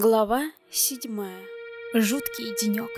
Глава седьмая. Жуткий денек.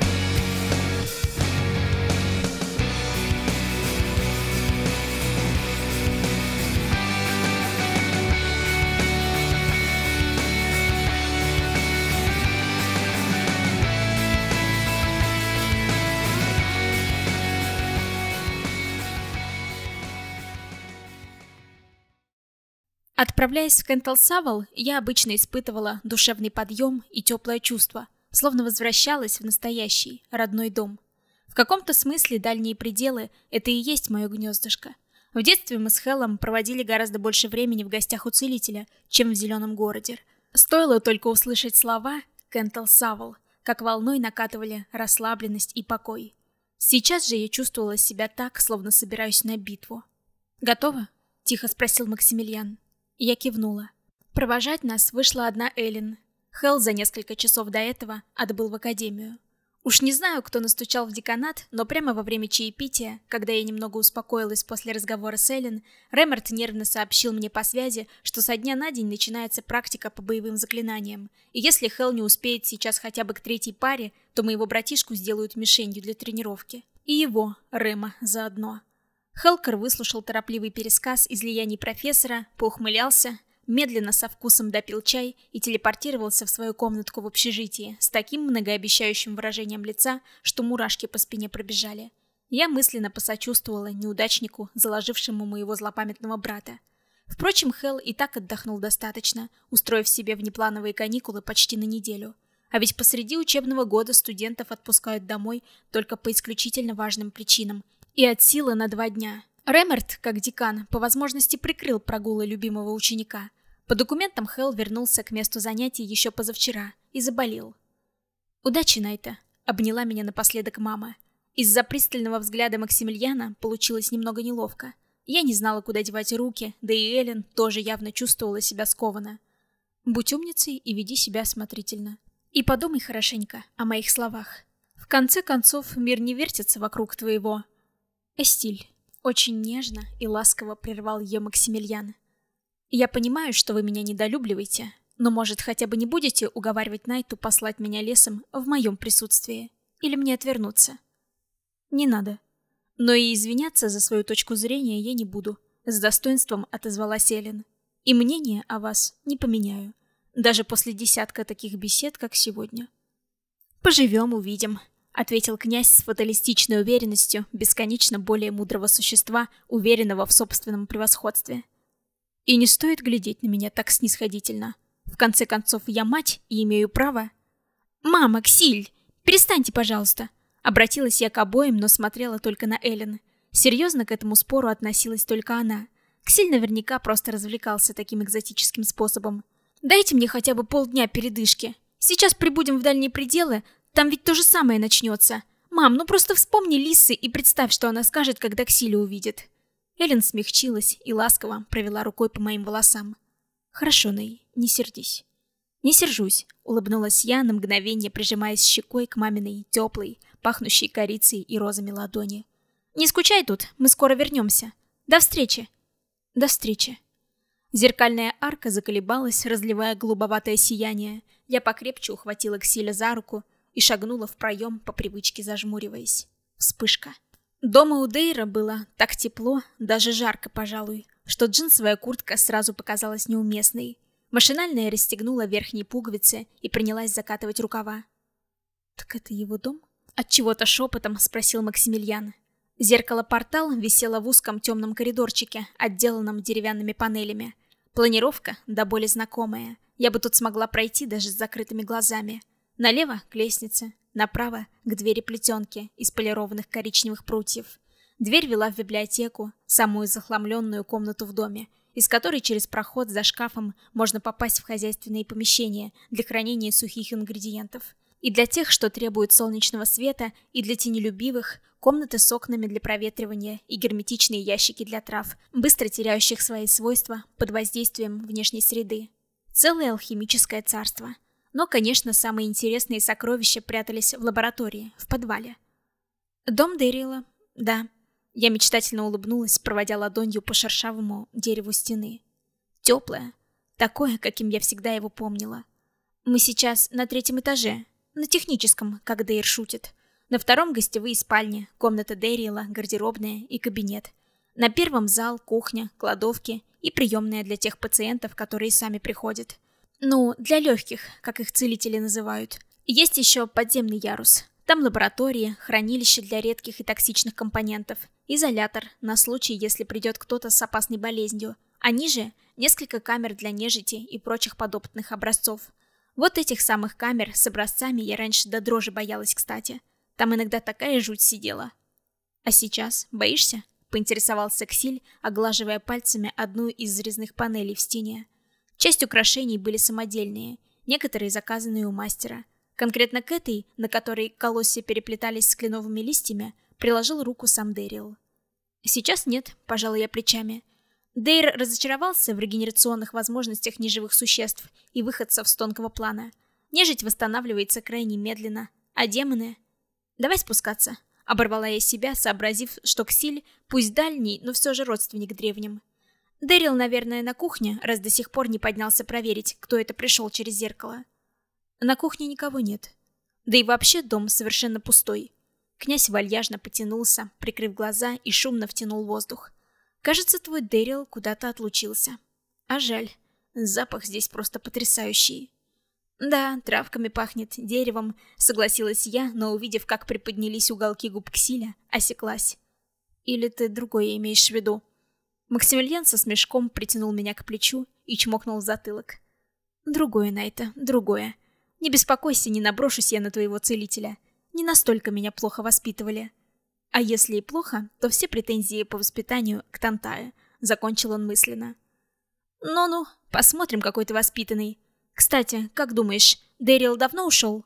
Отправляясь в Кентл-Савал, я обычно испытывала душевный подъем и теплое чувство, словно возвращалась в настоящий, родной дом. В каком-то смысле дальние пределы — это и есть мое гнездышко. В детстве мы с Хеллом проводили гораздо больше времени в гостях у целителя, чем в зеленом городе. Стоило только услышать слова «Кентл-Савал», как волной накатывали расслабленность и покой. Сейчас же я чувствовала себя так, словно собираюсь на битву. «Готова?» — тихо спросил Максимилиан. Я кивнула. Провожать нас вышла одна Эллен. Хелл за несколько часов до этого отбыл в академию. Уж не знаю, кто настучал в деканат, но прямо во время чаепития, когда я немного успокоилась после разговора с Эллен, Рэмерт нервно сообщил мне по связи, что со дня на день начинается практика по боевым заклинаниям, и если Хелл не успеет сейчас хотя бы к третьей паре, то моего братишку сделают мишенью для тренировки. И его, Рэма, заодно. Хелкер выслушал торопливый пересказ излияний профессора, поухмылялся, медленно со вкусом допил чай и телепортировался в свою комнатку в общежитии с таким многообещающим выражением лица, что мурашки по спине пробежали. Я мысленно посочувствовала неудачнику, заложившему моего злопамятного брата. Впрочем, Хел и так отдохнул достаточно, устроив себе внеплановые каникулы почти на неделю. А ведь посреди учебного года студентов отпускают домой только по исключительно важным причинам, и от силы на два дня. Ремерт, как декан, по возможности прикрыл прогулы любимого ученика. По документам Хелл вернулся к месту занятий еще позавчера и заболел. «Удачи, Найта!» — обняла меня напоследок мама. Из-за пристального взгляда Максимилиана получилось немного неловко. Я не знала, куда девать руки, да и Эллен тоже явно чувствовала себя скованно. «Будь умницей и веди себя осмотрительно. И подумай хорошенько о моих словах. В конце концов, мир не вертится вокруг твоего «Эстиль», — очень нежно и ласково прервал ее Максимилиан. «Я понимаю, что вы меня недолюбливаете, но, может, хотя бы не будете уговаривать Найту послать меня лесом в моем присутствии? Или мне отвернуться?» «Не надо. Но и извиняться за свою точку зрения я не буду», — с достоинством отозвалась Эллен. «И мнение о вас не поменяю, даже после десятка таких бесед, как сегодня». «Поживем, увидим», — ответил князь с фаталистичной уверенностью бесконечно более мудрого существа, уверенного в собственном превосходстве. «И не стоит глядеть на меня так снисходительно. В конце концов, я мать и имею право...» «Мама, Ксиль, перестаньте, пожалуйста!» Обратилась я к обоим, но смотрела только на Эллен. Серьезно к этому спору относилась только она. Ксиль наверняка просто развлекался таким экзотическим способом. «Дайте мне хотя бы полдня передышки. Сейчас прибудем в дальние пределы, там ведь то же самое начнется. Мам, ну просто вспомни Лисы и представь, что она скажет, когда Ксилю увидит. Эллен смягчилась и ласково провела рукой по моим волосам. Хорошо, Ней, не сердись. Не сержусь, улыбнулась я на мгновение, прижимаясь щекой к маминой теплой, пахнущей корицей и розами ладони. Не скучай тут, мы скоро вернемся. До встречи. До встречи. Зеркальная арка заколебалась, разливая голубоватое сияние. Я покрепче ухватила Ксиля за руку и шагнула в проем, по привычке зажмуриваясь. Вспышка. Дома у Дейра было так тепло, даже жарко, пожалуй, что джинсовая куртка сразу показалась неуместной. Машинально расстегнула верхние пуговицы и принялась закатывать рукава. «Так это его дом?» Отчего-то шепотом спросил Максимилиан. Зеркало-портал висело в узком темном коридорчике, отделанном деревянными панелями. Планировка, да более знакомая. Я бы тут смогла пройти даже с закрытыми глазами. Налево — к лестнице, направо — к двери плетенки из полированных коричневых прутьев. Дверь вела в библиотеку, самую захламленную комнату в доме, из которой через проход за шкафом можно попасть в хозяйственные помещения для хранения сухих ингредиентов. И для тех, что требуют солнечного света, и для тенелюбивых – комнаты с окнами для проветривания и герметичные ящики для трав, быстро теряющих свои свойства под воздействием внешней среды. Целое алхимическое царство – но, конечно, самые интересные сокровища прятались в лаборатории, в подвале. Дом Дэрила, да. Я мечтательно улыбнулась, проводя ладонью по шершавому дереву стены. Теплое, такое, каким я всегда его помнила. Мы сейчас на третьем этаже, на техническом, как Дейр шутит. На втором гостевые спальни, комната Дэрила, гардеробная и кабинет. На первом зал, кухня, кладовки и приемная для тех пациентов, которые сами приходят. Ну, для легких, как их целители называют. Есть еще подземный ярус. Там лаборатория, хранилище для редких и токсичных компонентов, изолятор на случай, если придет кто-то с опасной болезнью, а ниже несколько камер для нежити и прочих подопытных образцов. Вот этих самых камер с образцами я раньше до дрожи боялась, кстати. Там иногда такая жуть сидела. А сейчас боишься? Поинтересовался Ксиль, оглаживая пальцами одну из резных панелей в стене. Часть украшений были самодельные, некоторые заказанные у мастера. Конкретно к этой, на которой колосья переплетались с кленовыми листьями, приложил руку сам Дэрил. Сейчас нет, пожалуй, я плечами. Дейр разочаровался в регенерационных возможностях неживых существ и выходцев с тонкого плана. Нежить восстанавливается крайне медленно, а демоны... Давай спускаться. Оборвала я себя, сообразив, что Ксиль, пусть дальний, но все же родственник древним. Дэрил, наверное, на кухне, раз до сих пор не поднялся проверить, кто это пришел через зеркало. На кухне никого нет. Да и вообще дом совершенно пустой. Князь вальяжно потянулся, прикрыв глаза и шумно втянул воздух. Кажется, твой Дэрил куда-то отлучился. А жаль. Запах здесь просто потрясающий. Да, травками пахнет, деревом, согласилась я, но увидев, как приподнялись уголки губ Ксиля, осеклась. Или ты другое имеешь в виду? Максимилиан со смешком притянул меня к плечу и чмокнул в затылок. Другое, Найта, другое. Не беспокойся, не наброшусь я на твоего целителя. Не настолько меня плохо воспитывали. А если и плохо, то все претензии по воспитанию к Тантае. Закончил он мысленно. Ну-ну, посмотрим, какой ты воспитанный. Кстати, как думаешь, Дэрил давно ушел?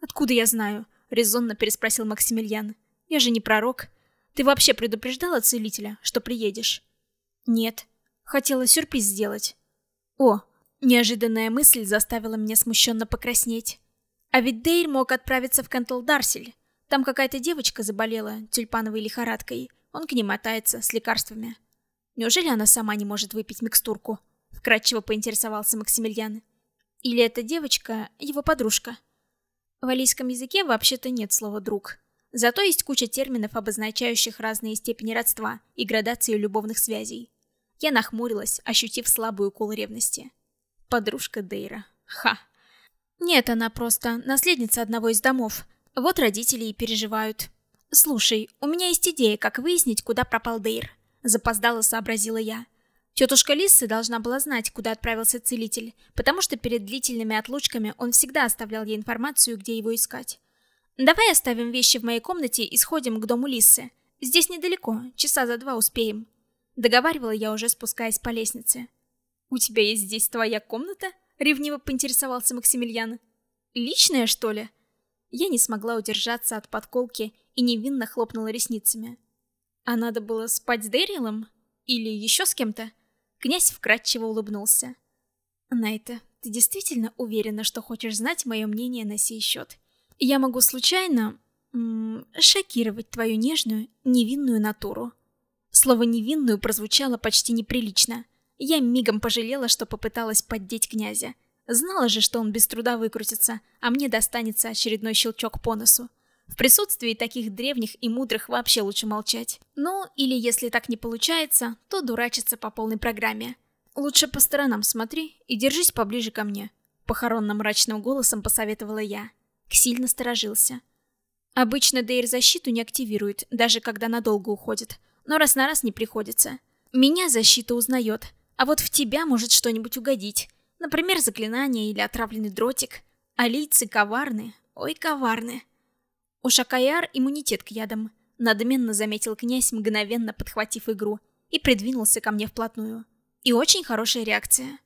Откуда я знаю? Резонно переспросил Максимилиан. Я же не пророк. Ты вообще предупреждала целителя, что приедешь? Нет. Хотела сюрприз сделать. О, неожиданная мысль заставила меня смущенно покраснеть. А ведь Дейр мог отправиться в Кантл-Дарсель. Там какая-то девочка заболела тюльпановой лихорадкой. Он к ней мотается с лекарствами. Неужели она сама не может выпить микстурку? Вкратчиво поинтересовался Максимилиан. Или эта девочка его подружка? В алийском языке вообще-то нет слова «друг». Зато есть куча терминов, обозначающих разные степени родства и градацию любовных связей. Я нахмурилась, ощутив слабую укол ревности. Подружка Дейра. Ха. Нет, она просто наследница одного из домов, вот родители и переживают. Слушай, у меня есть идея, как выяснить, куда пропал Дейр. Запоздало сообразила я. Тетушка Лиссы должна была знать, куда отправился целитель, потому что перед длительными отлучками он всегда оставлял ей информацию, где его искать. Давай оставим вещи в моей комнате и сходим к дому Лиссы. Здесь недалеко, часа за два успеем. Договаривала я уже, спускаясь по лестнице. У тебя есть здесь твоя комната? Ревниво поинтересовался Максимилиан. Личная, что ли? Я не смогла удержаться от подколки и невинно хлопнула ресницами. А надо было спать с Дэрилом? Или еще с кем-то? Князь вкратчиво улыбнулся. Найта, ты действительно уверена, что хочешь знать мое мнение на сей счет? Я могу случайно... Шокировать твою нежную, невинную натуру. Слово «невинную» прозвучало почти неприлично. Я мигом пожалела, что попыталась поддеть князя. Знала же, что он без труда выкрутится, а мне достанется очередной щелчок по носу. В присутствии таких древних и мудрых вообще лучше молчать. Ну, или если так не получается, то дурачиться по полной программе. Лучше по сторонам смотри и держись поближе ко мне. Похоронно-мрачным голосом посоветовала я. Ксиль насторожился. Обычно Дейр защиту не активирует, даже когда надолго уходит. Но раз на раз не приходится. Меня защита узнает, а вот в тебя может что-нибудь угодить. Например, заклинание или отравленный дротик. А лицы коварны, ой, коварны. У Шакаяр иммунитет к ядам, надменно заметил князь, мгновенно подхватив игру, и придвинулся ко мне вплотную. И очень хорошая реакция.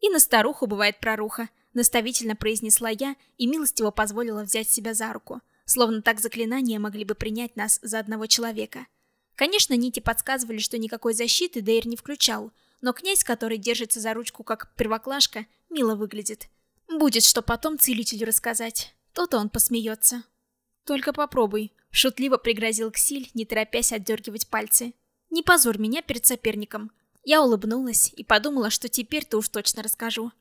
И на старуху бывает проруха, наставительно произнесла я и милостиво позволила взять себя за руку, словно так заклинания могли бы принять нас за одного человека. Конечно, нити подсказывали, что никакой защиты Дейр не включал, но князь, который держится за ручку как первоклашка, мило выглядит. Будет что потом целителю рассказать. То-то он посмеется. Только попробуй. Шутливо пригрозил Ксиль, не торопясь отдергивать пальцы. Не позорь меня перед соперником. Я улыбнулась и подумала, что теперь-то уж точно расскажу.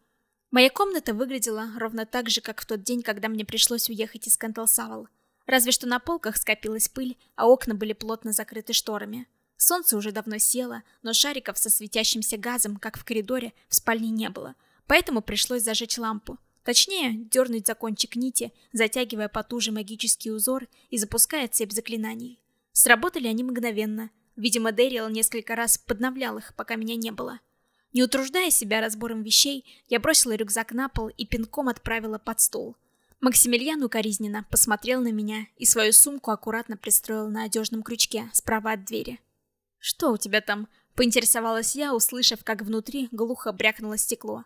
Моя комната выглядела ровно так же, как в тот день, когда мне пришлось уехать из Кентелсавл. Разве что на полках скопилась пыль, а окна были плотно закрыты шторами. Солнце уже давно село, но шариков со светящимся газом, как в коридоре, в спальне не было. Поэтому пришлось зажечь лампу. Точнее, дернуть за кончик нити, затягивая потуже магический узор и запуская цепь заклинаний. Сработали они мгновенно. Видимо, Дэриэл несколько раз подновлял их, пока меня не было. Не утруждая себя разбором вещей, я бросила рюкзак на пол и пинком отправила под стол. Максимилиан укоризненно посмотрел на меня и свою сумку аккуратно пристроил на одежном крючке справа от двери. «Что у тебя там?» — поинтересовалась я, услышав, как внутри глухо брякнуло стекло.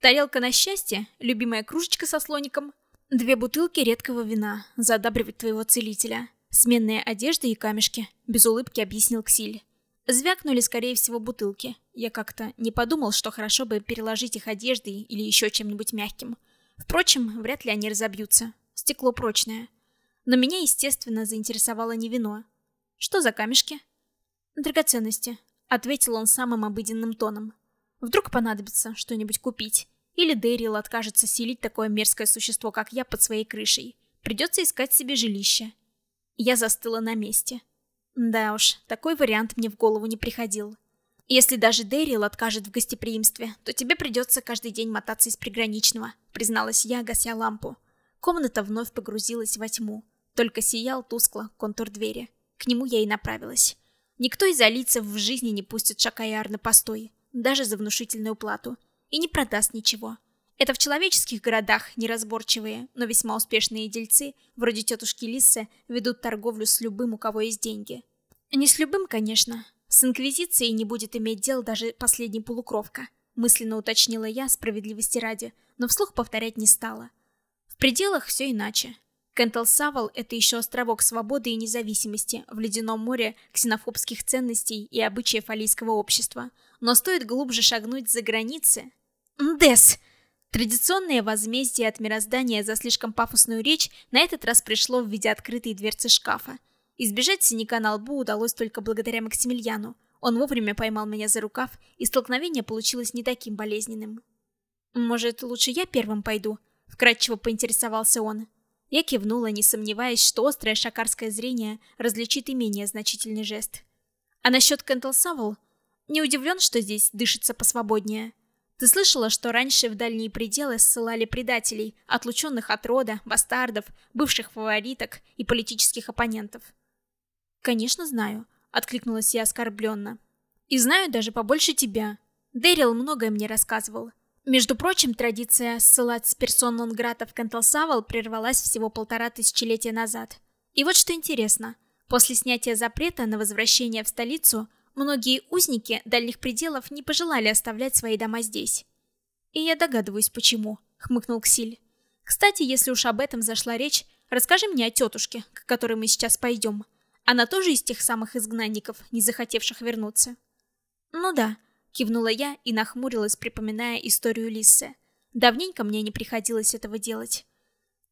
«Тарелка на счастье? Любимая кружечка со слоником?» «Две бутылки редкого вина, задабривать твоего целителя. Сменные одежды и камешки», — без улыбки объяснил Ксиль. Звякнули, скорее всего, бутылки. Я как-то не подумал, что хорошо бы переложить их одеждой или еще чем-нибудь мягким. Впрочем, вряд ли они разобьются. Стекло прочное. Но меня, естественно, заинтересовало не вино. Что за камешки? Драгоценности, ответил он самым обыденным тоном. Вдруг понадобится что-нибудь купить. Или Дэрил откажется селить такое мерзкое существо, как я, под своей крышей. Придется искать себе жилище. Я застыла на месте. Да уж, такой вариант мне в голову не приходил. Если даже Дэрил откажет в гостеприимстве, то тебе придется каждый день мотаться из приграничного, призналась я, гася лампу. Комната вновь погрузилась во тьму. Только сиял тускло контур двери. К нему я и направилась. Никто из алийцев в жизни не пустит Шакаяр на постой, даже за внушительную плату, и не продаст ничего. Это в человеческих городах неразборчивые, но весьма успешные дельцы, вроде тетушки Лиссы, ведут торговлю с любым, у кого есть деньги. Не с любым, конечно. С Инквизицией не будет иметь дел даже последний полукровка, мысленно уточнила я справедливости ради, но вслух повторять не стала. В пределах все иначе. Кентл Савал — это еще островок свободы и независимости в ледяном море ксенофобских ценностей и обычаев алийского общества. Но стоит глубже шагнуть за границы... Дес! Традиционное возмездие от мироздания за слишком пафосную речь на этот раз пришло в виде открытой дверцы шкафа. Избежать синяка на лбу удалось только благодаря Максимилиану. Он вовремя поймал меня за рукав, и столкновение получилось не таким болезненным. «Может, лучше я первым пойду?» — вкратчиво поинтересовался он. Я кивнула, не сомневаясь, что острое шакарское зрение различит и менее значительный жест. А насчет Кентл Савл? Не удивлен, что здесь дышится посвободнее. Ты слышала, что раньше в дальние пределы ссылали предателей, отлученных от рода, бастардов, бывших фавориток и политических оппонентов? Конечно, знаю, откликнулась я оскорбленно. И знаю даже побольше тебя. Дэрил многое мне рассказывал. Между прочим, традиция ссылать с персон нон-грата в Кенталсавал прервалась всего полтора тысячелетия назад. И вот что интересно. После снятия запрета на возвращение в столицу, Многие узники дальних пределов не пожелали оставлять свои дома здесь. И я догадываюсь, почему, хмыкнул Ксиль. Кстати, если уж об этом зашла речь, расскажи мне о тетушке, к которой мы сейчас пойдем. Она тоже из тех самых изгнанников, не захотевших вернуться? Ну да, кивнула я и нахмурилась, припоминая историю Лиссы. Давненько мне не приходилось этого делать.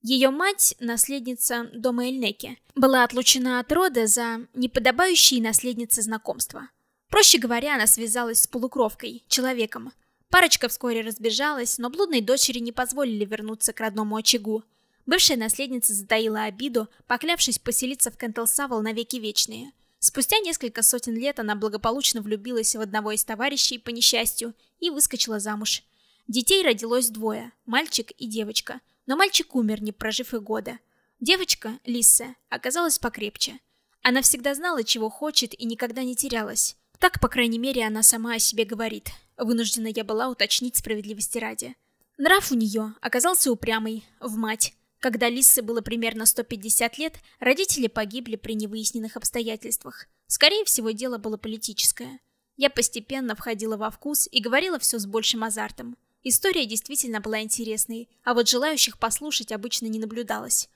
Ее мать, наследница дома Эльнеки, была отлучена от рода за неподобающие наследницы знакомства. Проще говоря, она связалась с полукровкой, человеком. Парочка вскоре разбежалась, но блудной дочери не позволили вернуться к родному очагу. Бывшая наследница затаила обиду, поклявшись поселиться в Кентелсавл навеки вечные. Спустя несколько сотен лет она благополучно влюбилась в одного из товарищей по несчастью и выскочила замуж. Детей родилось двое – мальчик и девочка. Но мальчик умер, не прожив и года. Девочка, Лисса, оказалась покрепче. Она всегда знала, чего хочет и никогда не терялась. Так, по крайней мере, она сама о себе говорит. Вынуждена я была уточнить справедливости ради. Нрав у нее оказался упрямый, в мать. Когда Лиссе было примерно 150 лет, родители погибли при невыясненных обстоятельствах. Скорее всего, дело было политическое. Я постепенно входила во вкус и говорила все с большим азартом. История действительно была интересной, а вот желающих послушать обычно не наблюдалось.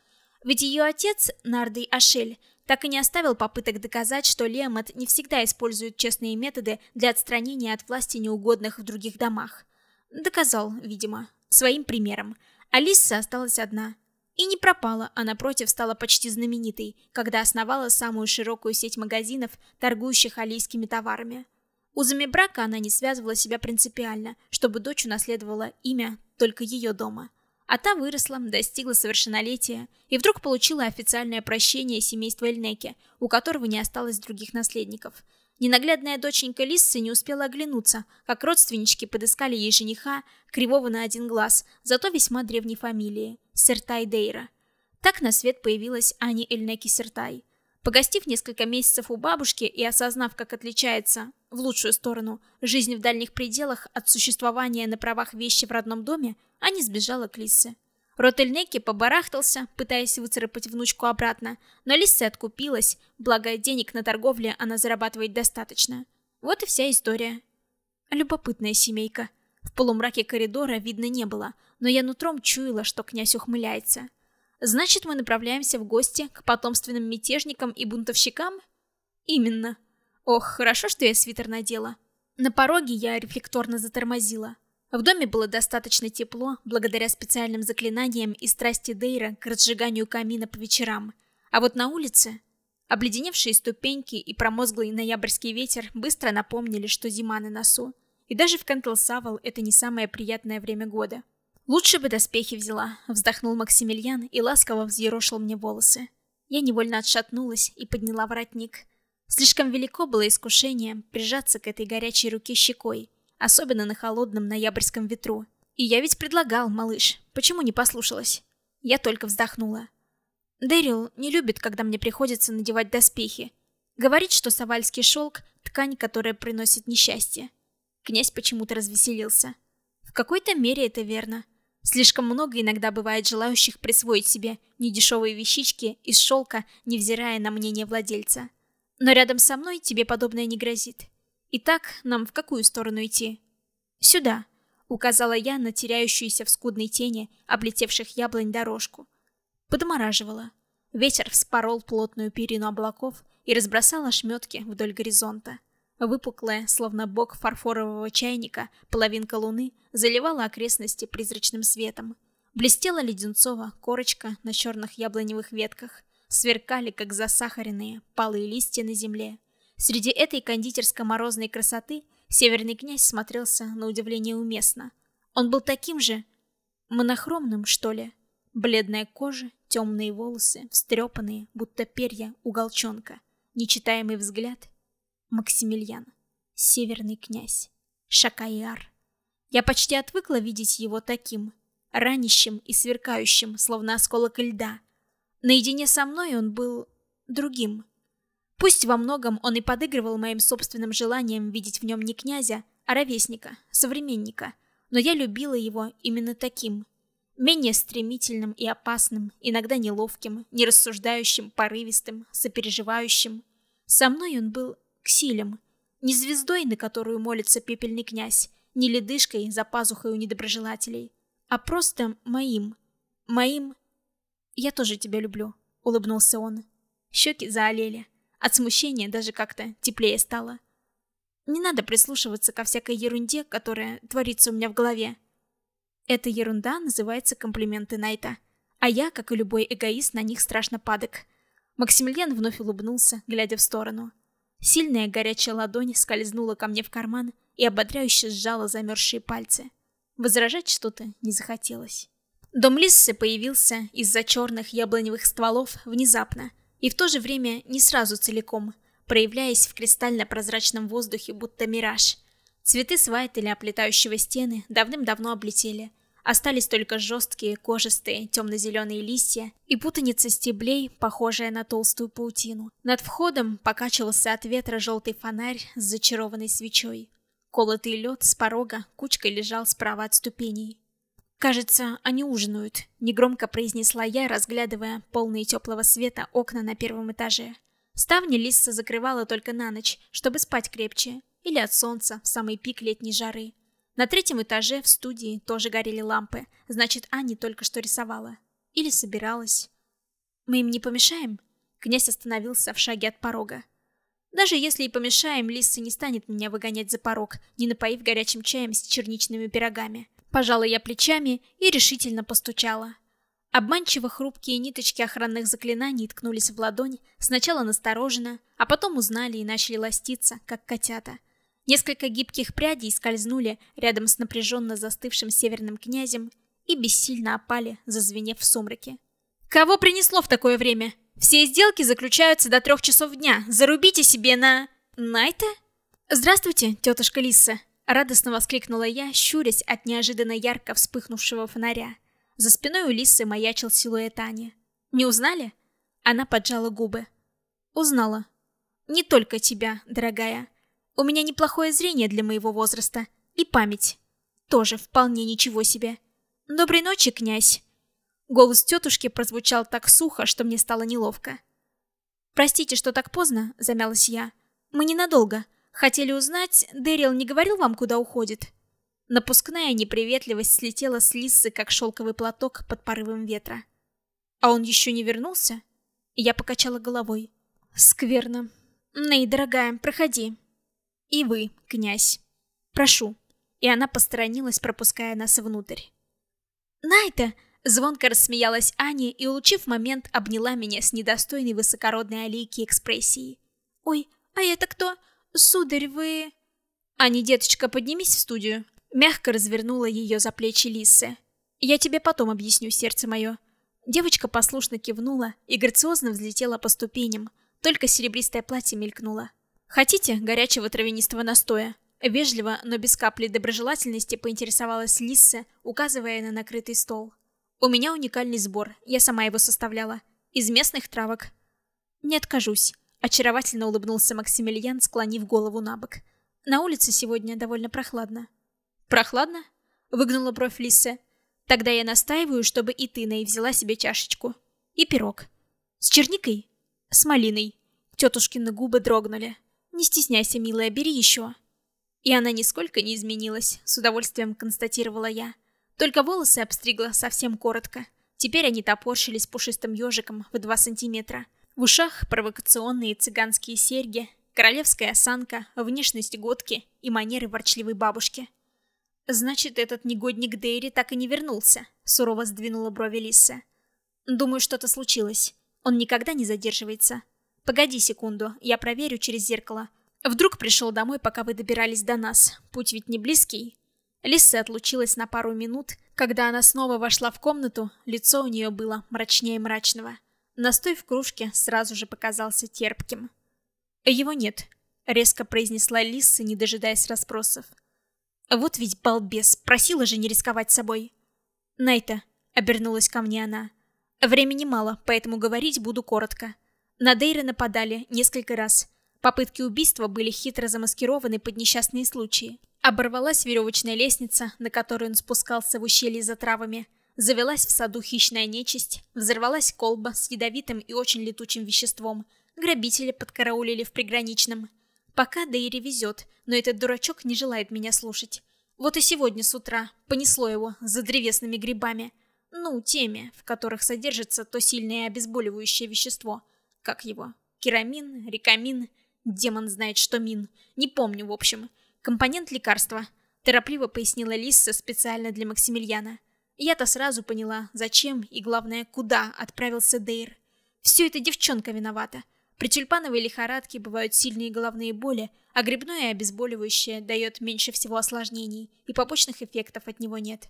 Ведь ее отец, Нардей Ашель, так и не оставил попыток доказать, что Лемот не всегда использует честные методы для отстранения от власти неугодных в других домах. Доказал, видимо, своим примером. Алиса осталась одна. И не пропала, а напротив стала почти знаменитой, когда основала самую широкую сеть магазинов, торгующих алийскими товарами. Узами брака она не связывала себя принципиально, чтобы дочь унаследовала имя только ее дома. А та выросла, достигла совершеннолетия и вдруг получила официальное прощение семейства Эльнеки, у которого не осталось других наследников. Ненаглядная доченька Лиссы не успела оглянуться, как родственнички подыскали ей жениха, кривого на один глаз, зато весьма древней фамилии – Сертай Дейра. Так на свет появилась Ани Эльнеки Сертай. Погостив несколько месяцев у бабушки и осознав, как отличается, в лучшую сторону, жизнь в дальних пределах от существования на правах вещи в родном доме, Ани сбежала к Лиссе. Рот Эльнеки побарахтался, пытаясь выцарапать внучку обратно, но Лисса откупилась, благо денег на торговле она зарабатывает достаточно. Вот и вся история. Любопытная семейка. В полумраке коридора видно не было, но я нутром чуяла, что князь ухмыляется. Значит, мы направляемся в гости к потомственным мятежникам и бунтовщикам? Именно. Ох, хорошо, что я свитер надела. На пороге я рефлекторно затормозила. В доме было достаточно тепло, благодаря специальным заклинаниям и страсти Дейра к разжиганию камина по вечерам. А вот на улице... Обледеневшие ступеньки и промозглый ноябрьский ветер быстро напомнили, что зима на носу. И даже в Кентлсавал это не самое приятное время года. «Лучше бы доспехи взяла», — вздохнул Максимилиан и ласково взъерошил мне волосы. Я невольно отшатнулась и подняла воротник. Слишком велико было искушение прижаться к этой горячей руке щекой, особенно на холодном ноябрьском ветру. И я ведь предлагал, малыш, почему не послушалась? Я только вздохнула. Дэрил не любит, когда мне приходится надевать доспехи. Говорит, что савальский шелк — ткань, которая приносит несчастье. Князь почему-то развеселился. В какой-то мере это верно. Слишком много иногда бывает желающих присвоить себе недешевые вещички из шелка, невзирая на мнение владельца. Но рядом со мной тебе подобное не грозит. Итак, нам в какую сторону идти? Сюда, указала я на теряющуюся в скудной тени облетевших яблонь дорожку. Подмораживала. Ветер вспорол плотную перину облаков и разбросал ошметки вдоль горизонта. Выпуклая, словно бок фарфорового чайника, половинка луны заливала окрестности призрачным светом. Блестела леденцова корочка на черных яблоневых ветках. Сверкали, как засахаренные, палые листья на земле. Среди этой кондитерско-морозной красоты северный князь смотрелся на удивление уместно. Он был таким же... монохромным, что ли? Бледная кожа, темные волосы, встрепанные, будто перья у голчонка. Нечитаемый взгляд Максимилиан, северный князь, Шакайар. Я почти отвыкла видеть его таким, ранящим и сверкающим, словно осколок льда. Наедине со мной он был другим. Пусть во многом он и подыгрывал моим собственным желанием видеть в нем не князя, а ровесника, современника, но я любила его именно таким. Менее стремительным и опасным, иногда неловким, нерассуждающим, порывистым, сопереживающим. Со мной он был Ксилем. Не звездой, на которую молится пепельный князь, не ледышкой за пазухой у недоброжелателей, а просто моим. Моим... «Я тоже тебя люблю», — улыбнулся он. Щеки заолели. От смущения даже как-то теплее стало. Не надо прислушиваться ко всякой ерунде, которая творится у меня в голове. Эта ерунда называется комплименты Найта. А я, как и любой эгоист, на них страшно падок. Максимилиан вновь улыбнулся, глядя в сторону. Сильная горячая ладонь скользнула ко мне в карман и ободряюще сжала замерзшие пальцы. Возражать что-то не захотелось. Дом Лиссы появился из-за черных яблоневых стволов внезапно и в то же время не сразу целиком, проявляясь в кристально-прозрачном воздухе, будто мираж. Цветы свайтеля, оплетающего стены, давным-давно облетели, Остались только жесткие, кожистые, темно-зеленые листья и путаница стеблей, похожая на толстую паутину. Над входом покачивался от ветра желтый фонарь с зачарованной свечой. Колотый лед с порога кучкой лежал справа от ступеней. «Кажется, они ужинают», — негромко произнесла я, разглядывая полные теплого света окна на первом этаже. Ставни Лисса закрывала только на ночь, чтобы спать крепче, или от солнца в самый пик летней жары. На третьем этаже в студии тоже горели лампы, значит, Аня только что рисовала. Или собиралась. Мы им не помешаем? Князь остановился в шаге от порога. Даже если и помешаем, Лисса не станет меня выгонять за порог, не напоив горячим чаем с черничными пирогами. Пожала я плечами и решительно постучала. Обманчиво хрупкие ниточки охранных заклинаний ткнулись в ладонь, сначала настороженно, а потом узнали и начали ластиться, как котята — Несколько гибких прядей скользнули рядом с напряженно застывшим северным князем и бессильно опали, зазвенев в сумраке. «Кого принесло в такое время? Все сделки заключаются до трех часов дня. Зарубите себе на... Найта?» «Здравствуйте, тетушка Лиса!» Радостно воскликнула я, щурясь от неожиданно ярко вспыхнувшего фонаря. За спиной у Лисы маячил силуэт Ани. «Не узнали?» Она поджала губы. «Узнала. Не только тебя, дорогая. У меня неплохое зрение для моего возраста. И память. Тоже вполне ничего себе. Доброй ночи, князь!» Голос тетушки прозвучал так сухо, что мне стало неловко. «Простите, что так поздно», — замялась я. «Мы ненадолго. Хотели узнать, Дэрил не говорил вам, куда уходит?» Напускная неприветливость слетела с Лисы, как шелковый платок под порывом ветра. «А он еще не вернулся?» Я покачала головой. «Скверно. Ней, дорогая, проходи». «И вы, князь. Прошу». И она посторонилась, пропуская нас внутрь. «Найта!» Звонко рассмеялась Аня и, улучив момент, обняла меня с недостойной высокородной аллейки экспрессии. «Ой, а это кто? Сударь, вы...» «Аня, деточка, поднимись в студию». Мягко развернула ее за плечи Лисы. «Я тебе потом объясню, сердце мое». Девочка послушно кивнула и грациозно взлетела по ступеням, только серебристое платье мелькнуло. «Хотите горячего травянистого настоя?» Вежливо, но без капли доброжелательности поинтересовалась Лисса, указывая на накрытый стол. У меня уникальный сбор, я сама его составляла. Из местных травок. Не откажусь. Очаровательно улыбнулся Максимилиан, склонив голову на бок. На улице сегодня довольно прохладно. Прохладно? Выгнула бровь Лисса. Тогда я настаиваю, чтобы и ты, Ней, взяла себе чашечку. И пирог. С черникой? С малиной. Тетушкины губы дрогнули. Не стесняйся, милая, бери еще. И она нисколько не изменилась, с удовольствием констатировала я. Только волосы обстригла совсем коротко. Теперь они топорщились пушистым ежиком в два сантиметра. В ушах провокационные цыганские серьги, королевская осанка, внешность годки и манеры ворчливой бабушки. «Значит, этот негодник Дейри так и не вернулся», — сурово сдвинула брови Лисса. «Думаю, что-то случилось. Он никогда не задерживается. Погоди секунду, я проверю через зеркало. Вдруг пришел домой, пока вы добирались до нас. Путь ведь не близкий, Лиса отлучилась на пару минут. Когда она снова вошла в комнату, лицо у нее было мрачнее мрачного. Настой в кружке сразу же показался терпким. «Его нет», — резко произнесла Лиса, не дожидаясь расспросов. «Вот ведь балбес, просила же не рисковать собой». «Найта», — обернулась ко мне она. «Времени мало, поэтому говорить буду коротко. На Дейра нападали несколько раз. Попытки убийства были хитро замаскированы под несчастные случаи. Оборвалась веревочная лестница, на которую он спускался в ущелье за травами. Завелась в саду хищная нечисть, взорвалась колба с ядовитым и очень летучим веществом. Грабители подкараулили в приграничном. Пока Дейри везет, но этот дурачок не желает меня слушать. Вот и сегодня с утра понесло его за древесными грибами. Ну, теми, в которых содержится то сильное обезболивающее вещество. Как его? Керамин? Рекамин? Демон знает, что мин. Не помню, в общем. Компонент лекарства. Торопливо пояснила Лисса специально для Максимилиана. Я-то сразу поняла, зачем и, главное, куда отправился Дейр. Все это девчонка виновата. При тюльпановой лихорадке бывают сильные головные боли, а грибное обезболивающее дает меньше всего осложнений, и побочных эффектов от него нет.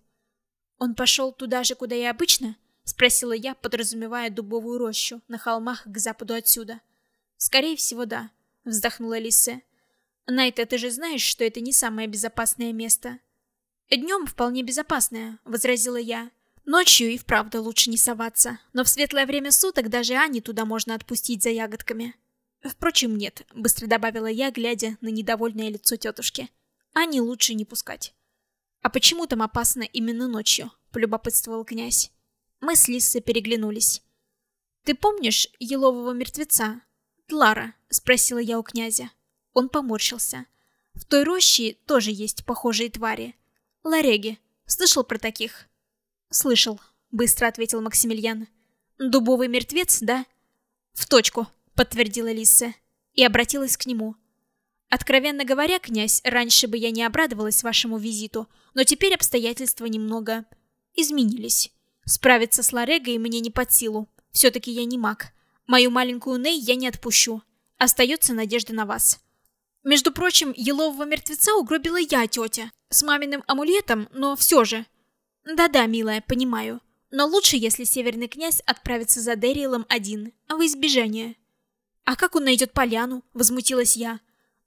«Он пошел туда же, куда и обычно?» — спросила я, подразумевая дубовую рощу на холмах к западу отсюда. «Скорее всего, да», — вздохнула Лиссе. Найта, ты же знаешь, что это не самое безопасное место. Днем вполне безопасное, возразила я. Ночью и вправду лучше не соваться, но в светлое время суток даже Ани туда можно отпустить за ягодками. Впрочем, нет, быстро добавила я, глядя на недовольное лицо тетушки. Ани лучше не пускать. А почему там опасно именно ночью? полюбопытствовал князь. Мы с Лиссой переглянулись. Ты помнишь елового мертвеца? Тлара, спросила я у князя. Он поморщился. В той роще тоже есть похожие твари. Лареги. Слышал про таких? Слышал, быстро ответил Максимилиан. Дубовый мертвец, да? В точку, подтвердила Лиса и обратилась к нему. Откровенно говоря, князь, раньше бы я не обрадовалась вашему визиту, но теперь обстоятельства немного изменились. Справиться с Ларегой мне не под силу. Все-таки я не маг. Мою маленькую Ней я не отпущу. Остается надежда на вас. Между прочим, елового мертвеца угробила я, тетя. С маминым амулетом, но все же. Да-да, милая, понимаю. Но лучше, если северный князь отправится за Дэриэлом один, а во избежание. А как он найдет поляну? Возмутилась я.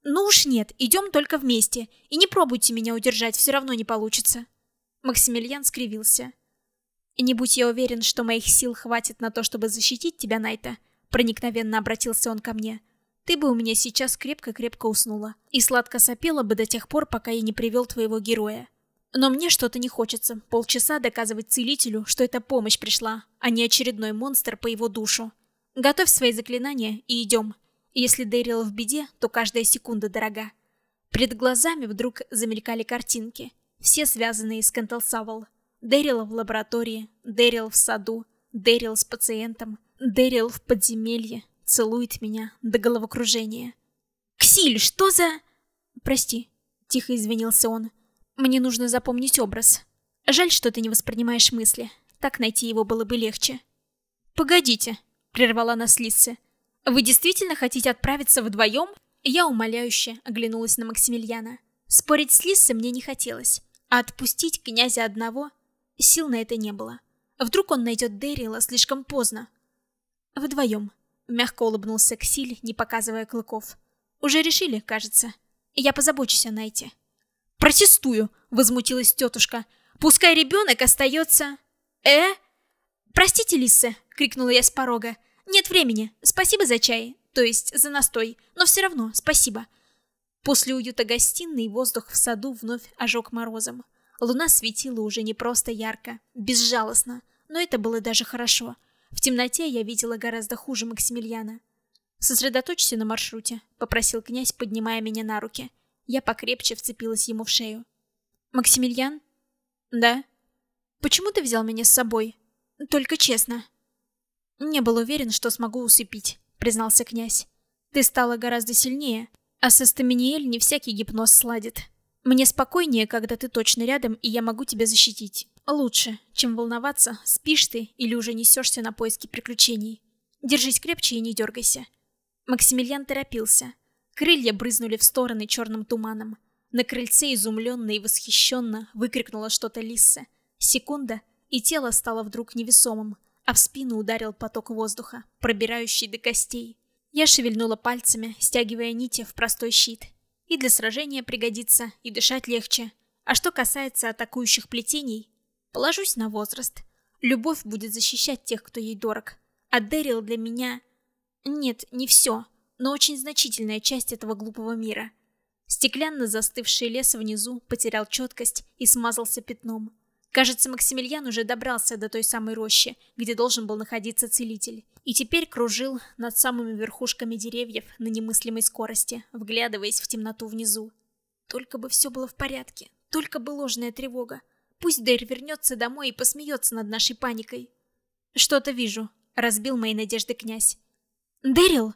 Ну уж нет, идем только вместе. И не пробуйте меня удержать, все равно не получится. Максимилиан скривился. «Не будь я уверен, что моих сил хватит на то, чтобы защитить тебя, Найта», проникновенно обратился он ко мне, «ты бы у меня сейчас крепко-крепко уснула и сладко сопела бы до тех пор, пока я не привел твоего героя. Но мне что-то не хочется полчаса доказывать целителю, что эта помощь пришла, а не очередной монстр по его душу. Готовь свои заклинания и идем. Если Дэрил в беде, то каждая секунда дорога». Перед глазами вдруг замелькали картинки, все связанные с Кентелсавл. Дэрил в лаборатории, Дэрил в саду, Дэрил с пациентом, Дэрил в подземелье, целует меня до головокружения. «Ксиль, что за...» «Прости», — тихо извинился он. «Мне нужно запомнить образ. Жаль, что ты не воспринимаешь мысли. Так найти его было бы легче». «Погодите», — прервала нас Лисса. «Вы действительно хотите отправиться вдвоем?» Я умоляюще оглянулась на Максимилиана. Спорить с Лиссой мне не хотелось, а отпустить князя одного Сил на это не было. Вдруг он найдет Дэрила слишком поздно. Вдвоем. Мягко улыбнулся Ксиль, не показывая клыков. Уже решили, кажется. Я позабочусь о Найте. «Протестую!» — возмутилась тетушка. «Пускай ребенок остается...» «Э?» «Простите, Лисса!» — крикнула я с порога. «Нет времени. Спасибо за чай. То есть за настой. Но все равно спасибо». После уюта гостиной воздух в саду вновь ожег морозом. Луна светила уже не просто ярко, безжалостно, но это было даже хорошо. В темноте я видела гораздо хуже Максимилиана. «Сосредоточься на маршруте», — попросил князь, поднимая меня на руки. Я покрепче вцепилась ему в шею. «Максимилиан?» «Да?» «Почему ты взял меня с собой?» «Только честно». «Не был уверен, что смогу усыпить», — признался князь. «Ты стала гораздо сильнее, а со Стаминиэль не всякий гипноз сладит. Мне спокойнее, когда ты точно рядом, и я могу тебя защитить. Лучше, чем волноваться, спишь ты или уже несешься на поиски приключений. Держись крепче и не дергайся. Максимилиан торопился. Крылья брызнули в стороны черным туманом. На крыльце изумленно и восхищенно выкрикнула что-то Лисса. Секунда, и тело стало вдруг невесомым, а в спину ударил поток воздуха, пробирающий до костей. Я шевельнула пальцами, стягивая нити в простой щит, и для сражения пригодится, и дышать легче. А что касается атакующих плетений, положусь на возраст. Любовь будет защищать тех, кто ей дорог. А Дэрил для меня... Нет, не все, но очень значительная часть этого глупого мира. Стеклянно застывший лес внизу потерял четкость и смазался пятном. Кажется, Максимилиан уже добрался до той самой рощи, где должен был находиться целитель, и теперь кружил над самыми верхушками деревьев на немыслимой скорости, вглядываясь в темноту внизу. Только бы все было в порядке, только бы ложная тревога. Пусть Дэйр вернется домой и посмеется над нашей паникой. Что-то вижу, разбил мои надежды князь. Дэрил?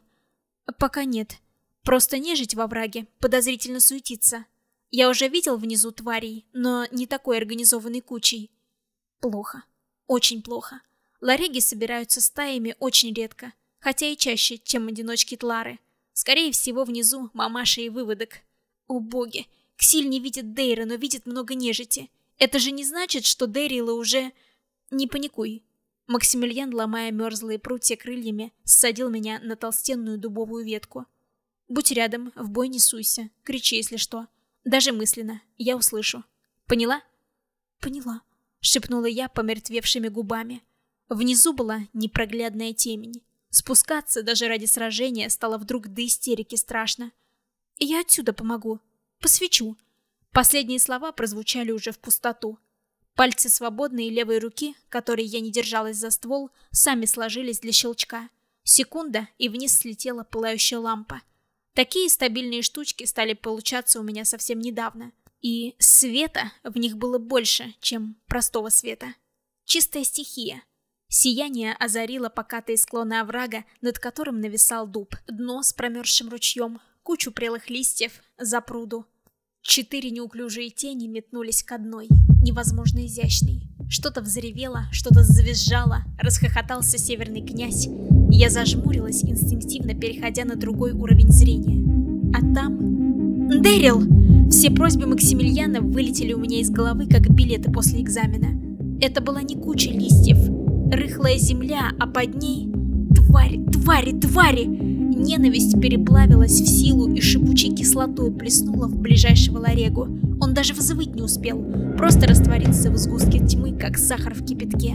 Пока нет. Просто нежить во враге, подозрительно суетиться. Я уже видел внизу тварей, но не такой организованной кучей. Плохо. Очень плохо. Лареги собираются стаями очень редко, хотя и чаще, чем одиночки Тлары. Скорее всего, внизу мамаша и выводок. О боги, Ксиль не видит Дейра, но видит много нежити. Это же не значит, что Дэрила уже... Не паникуй. Максимилиан, ломая мерзлые прутья крыльями, ссадил меня на толстенную дубовую ветку. Будь рядом, в бой не суйся, кричи, если что. Даже мысленно. Я услышу. Поняла? Поняла. Шепнула я помертвевшими губами. Внизу была непроглядная темень. Спускаться даже ради сражения стало вдруг до истерики страшно. Я отсюда помогу. Посвечу. Последние слова прозвучали уже в пустоту. Пальцы свободной левой руки, которой я не держалась за ствол, сами сложились для щелчка. Секунда, и вниз слетела пылающая лампа. Такие стабильные штучки стали получаться у меня совсем недавно. И света в них было больше, чем простого света. Чистая стихия. Сияние озарило покатые склоны оврага, над которым нависал дуб, дно с промерзшим ручьем, кучу прелых листьев, за пруду. Четыре неуклюжие тени метнулись к одной, невозможно изящной. Что-то взревело, что-то завизжало, расхохотался северный князь. Я зажмурилась, инстинктивно переходя на другой уровень зрения. А там Дэрил! Все просьбы Максимилиана вылетели у меня из головы, как билеты после экзамена. Это была не куча листьев, рыхлая земля, а под ней... Твари, твари, твари! Ненависть переплавилась в силу и шипучей кислотой плеснула в ближайшего Ларегу. Он даже взвыть не успел, просто растворился в сгустке тьмы, как сахар в кипятке.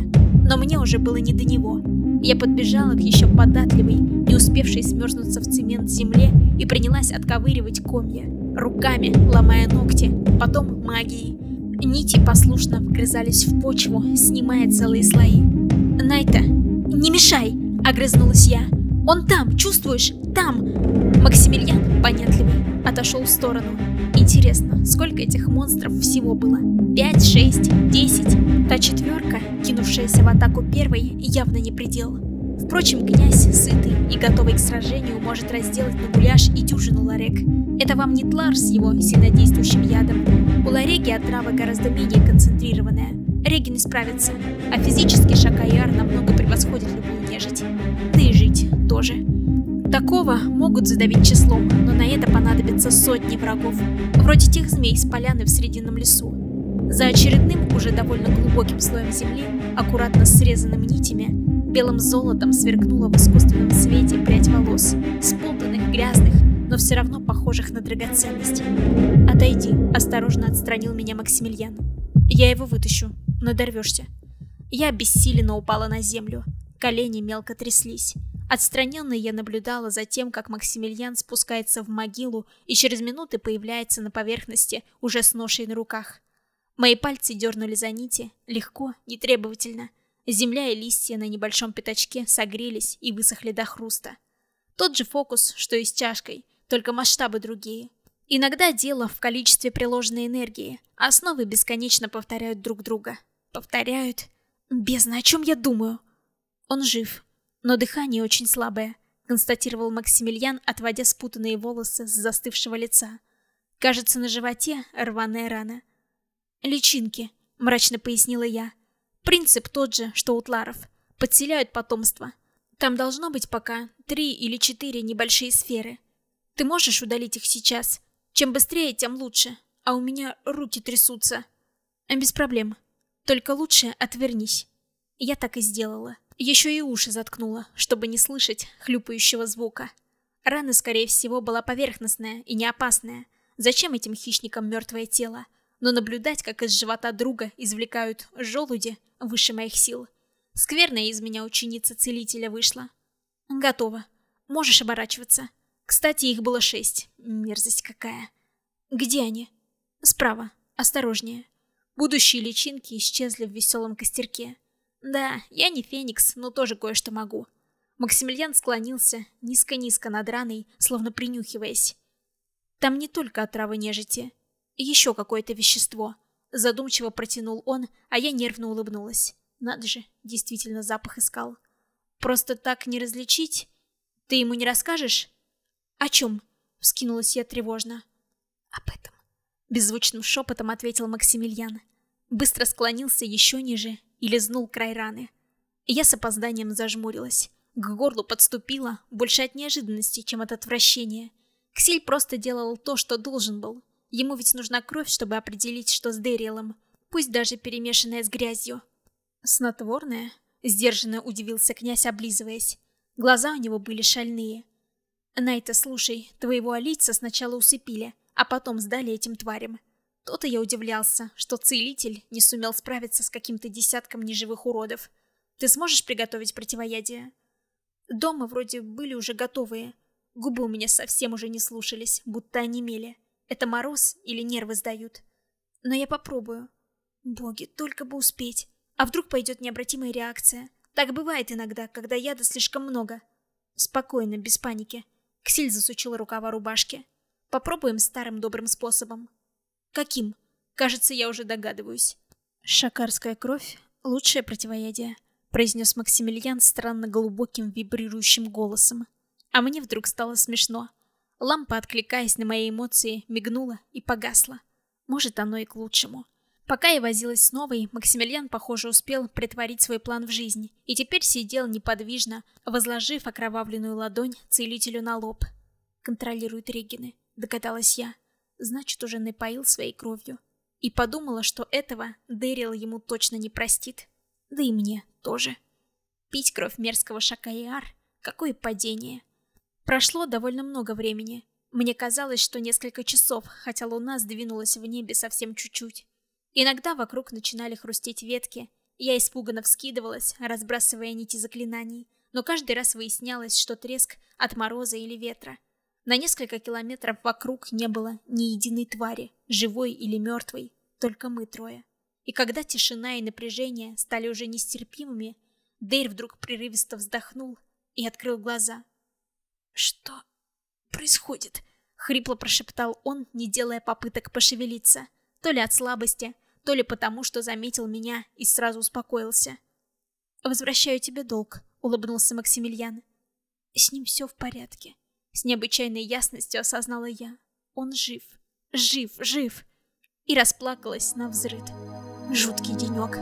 Но мне уже было не до него. Я подбежала к еще податливой, не успевшей смерзнуться в цемент земле и принялась отковыривать комья, руками, ломая ногти, потом магией. Нити послушно вгрызались в почву, снимая целые слои. «Найта, не мешай!» — огрызнулась я. «Он там, чувствуешь? Там!» Максимилиан, понятливый, отошел в сторону. Интересно, сколько этих монстров всего было? Пять, шесть, десять? Та четверка, кинувшаяся в атаку первой, явно не предел. Впрочем, князь, сытый и готовый к сражению, может разделать на гуляш и дюжину ларек. Это вам не тлар с его сильнодействующим ядом. У лареги отрава гораздо менее концентрированная. Реги не справится, а физически Шакаяр намного превосходит любую нежить. Да и жить тоже. Такого могут задавить числом, но на это понадобятся сотни врагов, вроде тех змей с поляны в Срединном лесу. За очередным, уже довольно глубоким слоем земли, аккуратно срезанным нитями, белым золотом сверкнула в искусственном свете прядь волос, спутанных, грязных, но все равно похожих на драгоценности. «Отойди», — осторожно отстранил меня Максимилиан. «Я его вытащу, надорвешься». Я бессиленно упала на землю, колени мелко тряслись. Отстраненно я наблюдала за тем, как Максимилиан спускается в могилу и через минуты появляется на поверхности, уже с ношей на руках. Мои пальцы дернули за нити, легко, нетребовательно. Земля и листья на небольшом пятачке согрелись и высохли до хруста. Тот же фокус, что и с чашкой, только масштабы другие. Иногда дело в количестве приложенной энергии, а основы бесконечно повторяют друг друга. Повторяют. Бездна, о чем я думаю? Он жив, но дыхание очень слабое, констатировал Максимилиан, отводя спутанные волосы с застывшего лица. Кажется, на животе рваная рана. Личинки, мрачно пояснила я. Принцип тот же, что у тларов. Подселяют потомство. Там должно быть пока три или четыре небольшие сферы. Ты можешь удалить их сейчас? Чем быстрее, тем лучше. А у меня руки трясутся. Без проблем. Только лучше отвернись. Я так и сделала. Еще и уши заткнула, чтобы не слышать хлюпающего звука. Рана, скорее всего, была поверхностная и не опасная. Зачем этим хищникам мертвое тело? Но наблюдать, как из живота друга извлекают желуди, выше моих сил. Скверная из меня ученица-целителя вышла. Готово. Можешь оборачиваться. Кстати, их было шесть. Мерзость какая. Где они? Справа. Осторожнее. Будущие личинки исчезли в веселом костерке. Да, я не Феникс, но тоже кое-что могу. Максимилиан склонился низко-низко над раной, словно принюхиваясь. Там не только отрава нежити, еще какое-то вещество. Задумчиво протянул он, а я нервно улыбнулась. Надо же, действительно запах искал. Просто так не различить? Ты ему не расскажешь? О чем? Вскинулась я тревожно. Об этом. Беззвучным шепотом ответил Максимилиан. Быстро склонился еще ниже и лизнул край раны. Я с опозданием зажмурилась. К горлу подступила, больше от неожиданности, чем от отвращения. Ксиль просто делал то, что должен был. Ему ведь нужна кровь, чтобы определить, что с Дэриэлом, пусть даже перемешанная с грязью. «Снотворное?» — сдержанно удивился князь, облизываясь. Глаза у него были шальные. «Найта, слушай, твоего Алийца сначала усыпили, а потом сдали этим тварям. То-то я удивлялся, что целитель не сумел справиться с каким-то десятком неживых уродов. Ты сможешь приготовить противоядие? Дома вроде были уже готовые. Губы у меня совсем уже не слушались, будто онемели. Это мороз или нервы сдают? Но я попробую. Боги, только бы успеть. А вдруг пойдет необратимая реакция? Так бывает иногда, когда яда слишком много. Спокойно, без паники. Ксиль засучила рукава рубашки. Попробуем старым добрым способом. Каким? Кажется, я уже догадываюсь. Шакарская кровь — лучшее противоядие, произнес Максимилиан странно глубоким вибрирующим голосом. А мне вдруг стало смешно. Лампа, откликаясь на мои эмоции, мигнула и погасла. Может, оно и к лучшему. Пока я возилась с новой, Максимилиан, похоже, успел притворить свой план в жизнь и теперь сидел неподвижно, возложив окровавленную ладонь целителю на лоб. «Контролирует Регины», — догадалась я. Значит, уже напоил своей кровью. И подумала, что этого Дэрил ему точно не простит. Да и мне тоже. Пить кровь мерзкого Шакаиар — какое падение. Прошло довольно много времени. Мне казалось, что несколько часов, хотя луна сдвинулась в небе совсем чуть-чуть. Иногда вокруг начинали хрустеть ветки. Я испуганно вскидывалась, разбрасывая нити заклинаний, но каждый раз выяснялось, что треск от мороза или ветра. На несколько километров вокруг не было ни единой твари, живой или мертвой, только мы трое. И когда тишина и напряжение стали уже нестерпимыми, Дейр вдруг прерывисто вздохнул и открыл глаза. «Что происходит?» — хрипло прошептал он, не делая попыток пошевелиться. То ли от слабости, то ли потому, что заметил меня и сразу успокоился. «Возвращаю тебе долг», — улыбнулся Максимилиан. «С ним все в порядке». С необычайной ясностью осознала я. Он жив, жив, жив. И расплакалась на взрыд. Жуткий денек.